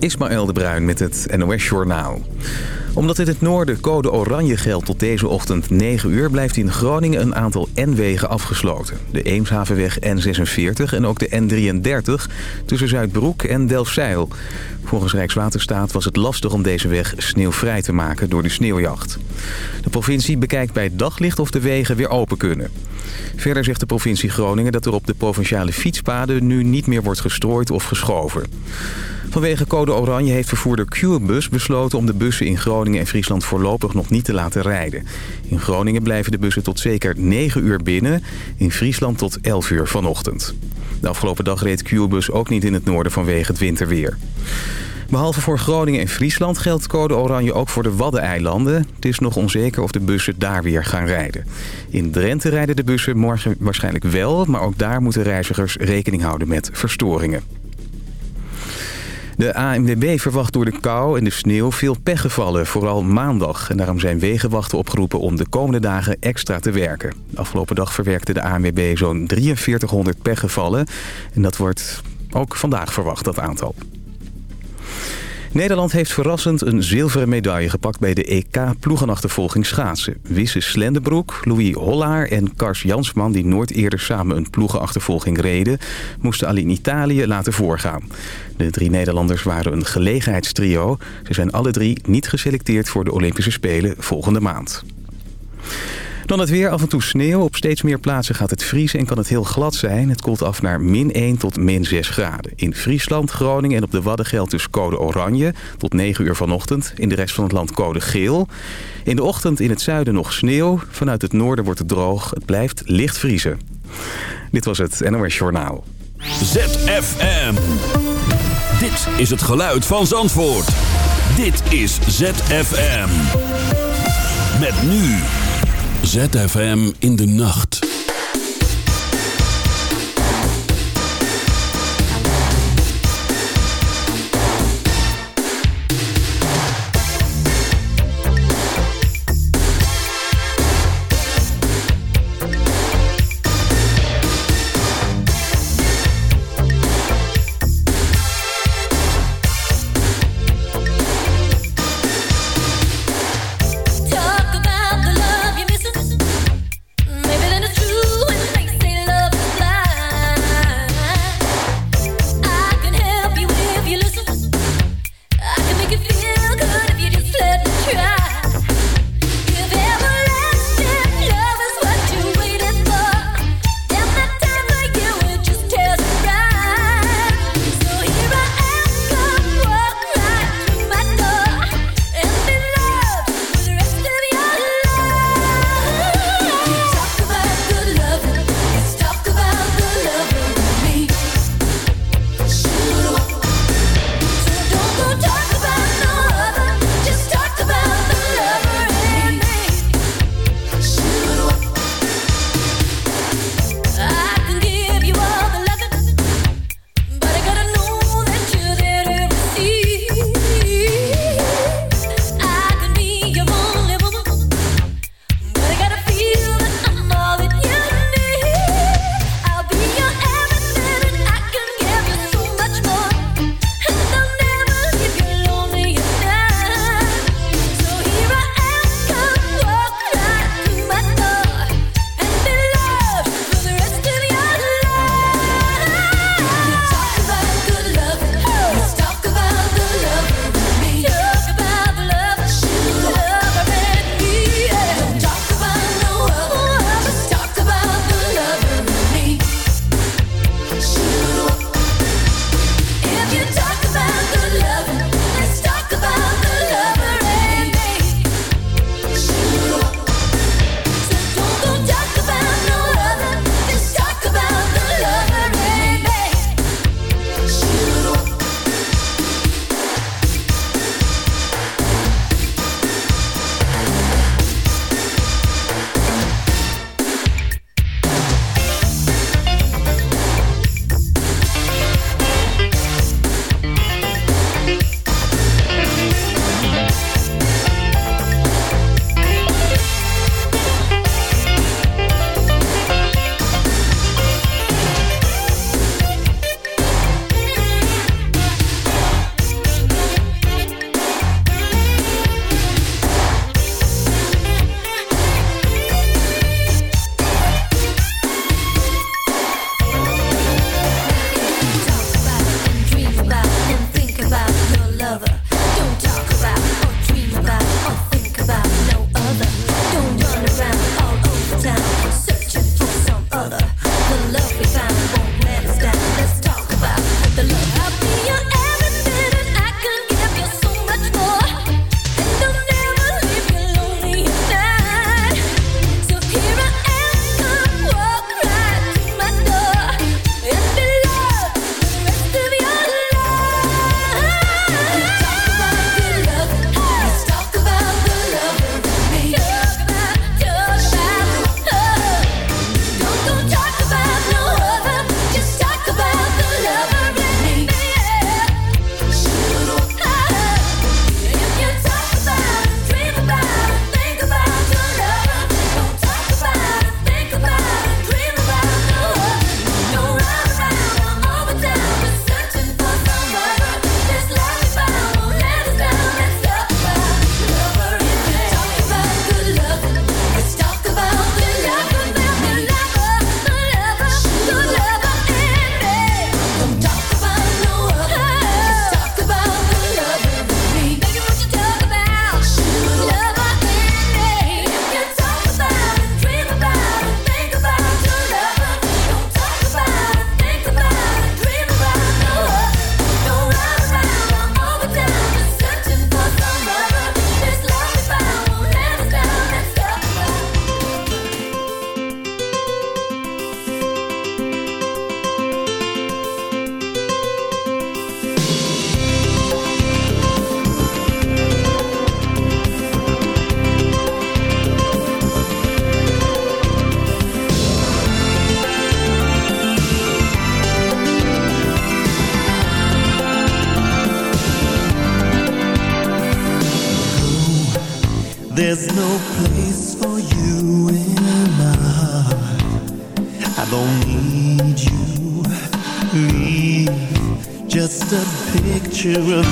Ismaël de Bruin met het NOS Journaal. Omdat in het noorden code oranje geldt tot deze ochtend 9 uur... blijft in Groningen een aantal N-wegen afgesloten. De Eemshavenweg N46 en ook de N33 tussen Zuidbroek en Delfzijl. Volgens Rijkswaterstaat was het lastig om deze weg sneeuwvrij te maken door de sneeuwjacht. De provincie bekijkt bij daglicht of de wegen weer open kunnen. Verder zegt de provincie Groningen dat er op de provinciale fietspaden nu niet meer wordt gestrooid of geschoven. Vanwege code oranje heeft vervoerder Qbus besloten om de bussen in Groningen en Friesland voorlopig nog niet te laten rijden. In Groningen blijven de bussen tot zeker 9 uur binnen, in Friesland tot 11 uur vanochtend. De afgelopen dag reed Qbus ook niet in het noorden vanwege het winterweer. Behalve voor Groningen en Friesland geldt code oranje ook voor de Waddeneilanden. Het is nog onzeker of de bussen daar weer gaan rijden. In Drenthe rijden de bussen morgen waarschijnlijk wel... maar ook daar moeten reizigers rekening houden met verstoringen. De ANWB verwacht door de kou en de sneeuw veel pechgevallen, vooral maandag. En daarom zijn wegenwachten opgeroepen om de komende dagen extra te werken. De afgelopen dag verwerkte de ANWB zo'n 4300 pechgevallen. En dat wordt ook vandaag verwacht, dat aantal. Nederland heeft verrassend een zilveren medaille gepakt bij de EK-ploegenachtervolging schaatsen. Wisse Slenderbroek, Louis Hollaar en Kars Jansman, die nooit eerder samen een ploegenachtervolging reden, moesten al in Italië laten voorgaan. De drie Nederlanders waren een gelegenheidstrio. Ze zijn alle drie niet geselecteerd voor de Olympische Spelen volgende maand. Dan het weer, af en toe sneeuw. Op steeds meer plaatsen gaat het vriezen en kan het heel glad zijn. Het koelt af naar min 1 tot min 6 graden. In Friesland, Groningen en op de Wadden geldt dus code oranje tot 9 uur vanochtend. In de rest van het land code geel. In de ochtend in het zuiden nog sneeuw. Vanuit het noorden wordt het droog. Het blijft licht vriezen. Dit was het NOS Journaal. ZFM. Dit is het geluid van Zandvoort. Dit is ZFM. Met nu... ZFM in de nacht.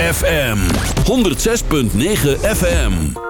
FM 106.9 FM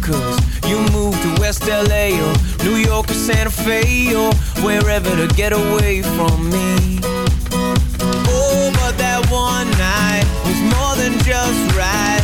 cause you moved to West LA or New York or Santa Fe or wherever to get away from me. Oh, but that one night was more than just right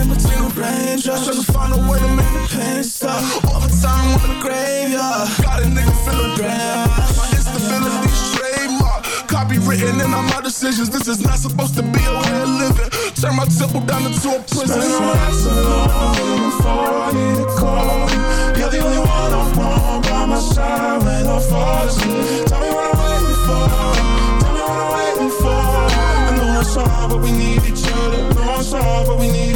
In between the raindrops, trying to find a way to make the pain stop. Overtime in the graveyard, got a nigga feeling bad. My instability trademark, copywritten in all my decisions. This is not supposed to be a way of living. Turn my temple down into a prison. Spending my nights alone, waiting for you to call. You're the only one I want by my side when I fall asleep. Tell me what I'm waiting for. Tell me what I'm waiting for. I know it's hard, but we need each other. Know it's hard, but we need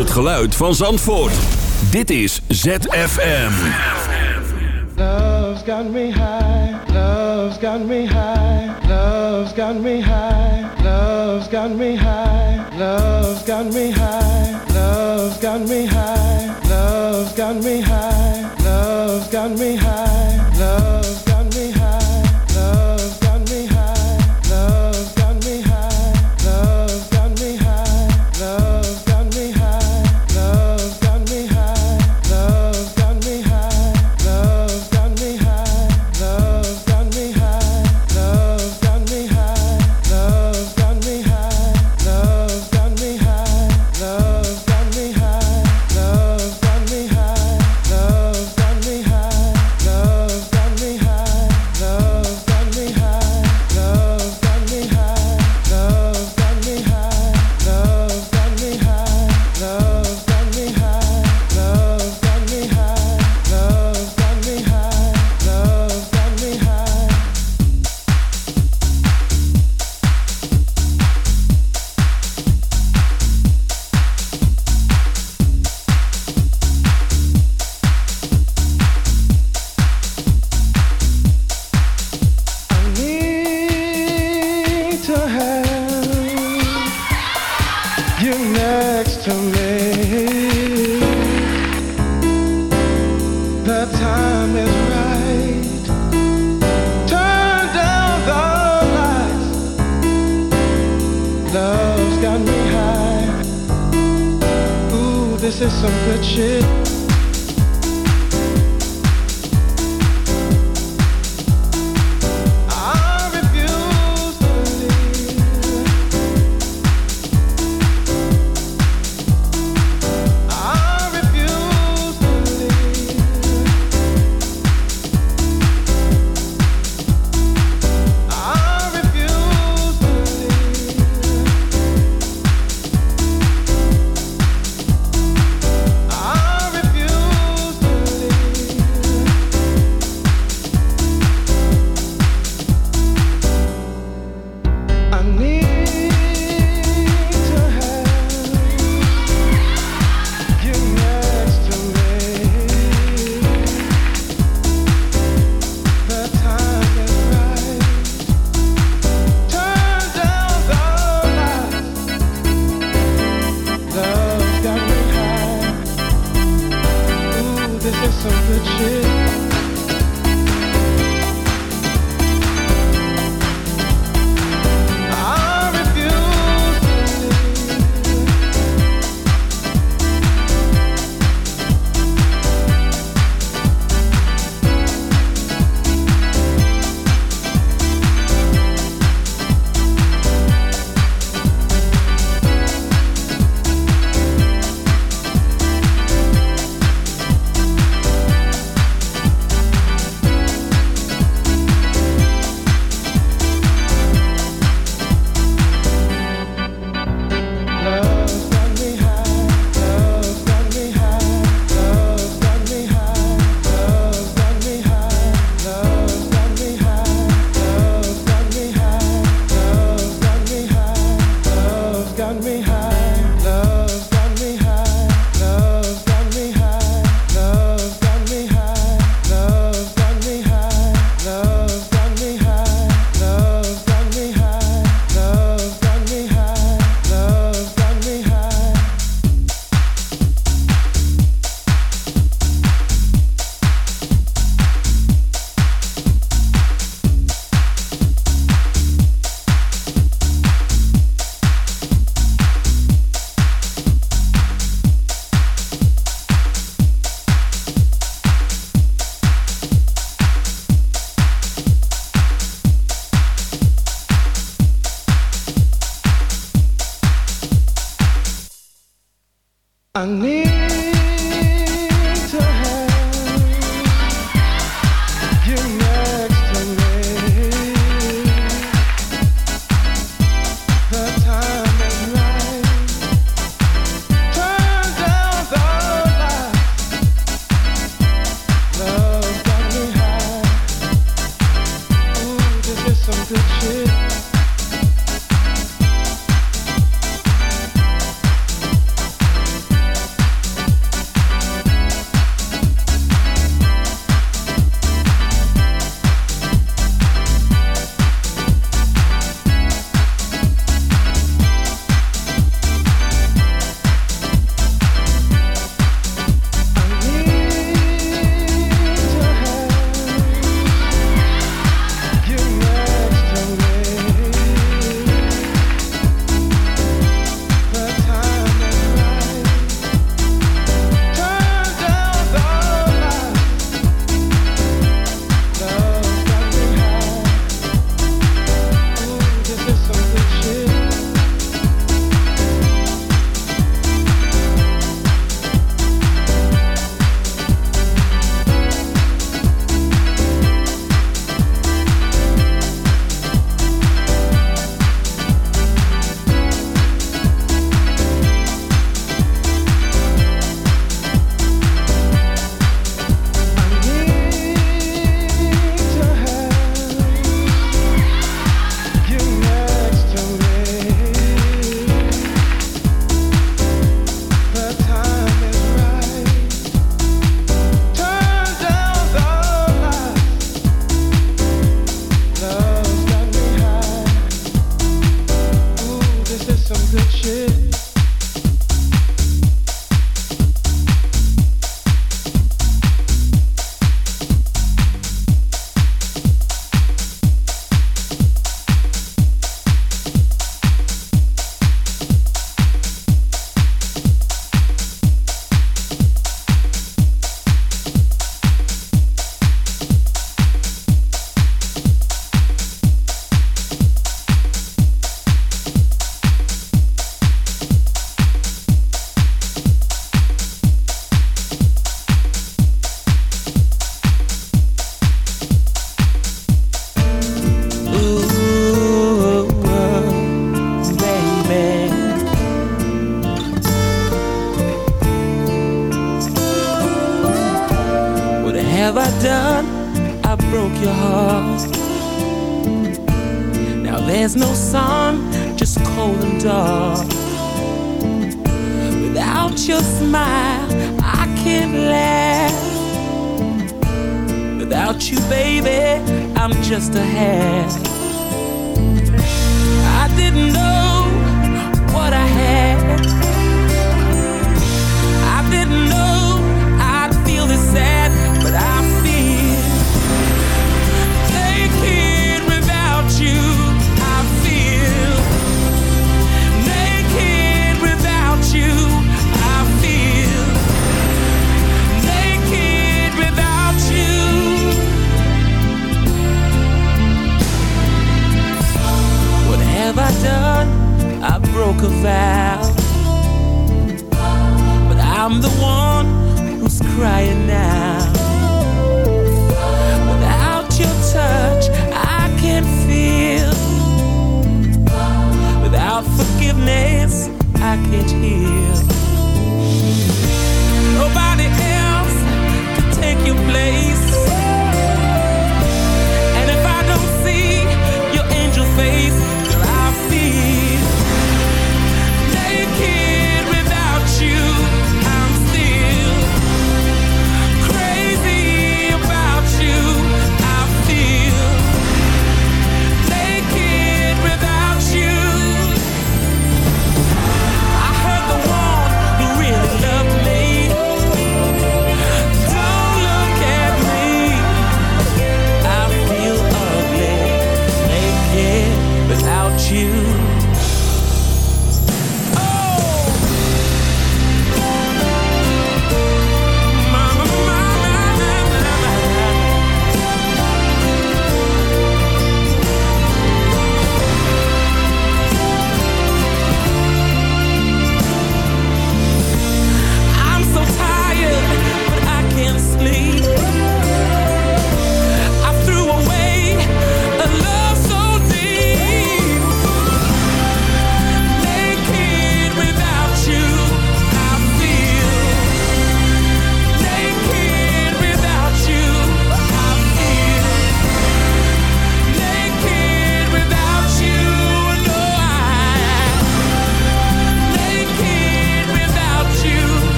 het geluid van Zandvoort. Dit is ZFM. Love's got me high, love's got me high, love's got me high, love's got me high, love's got me high, love's got me high,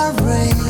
the rain.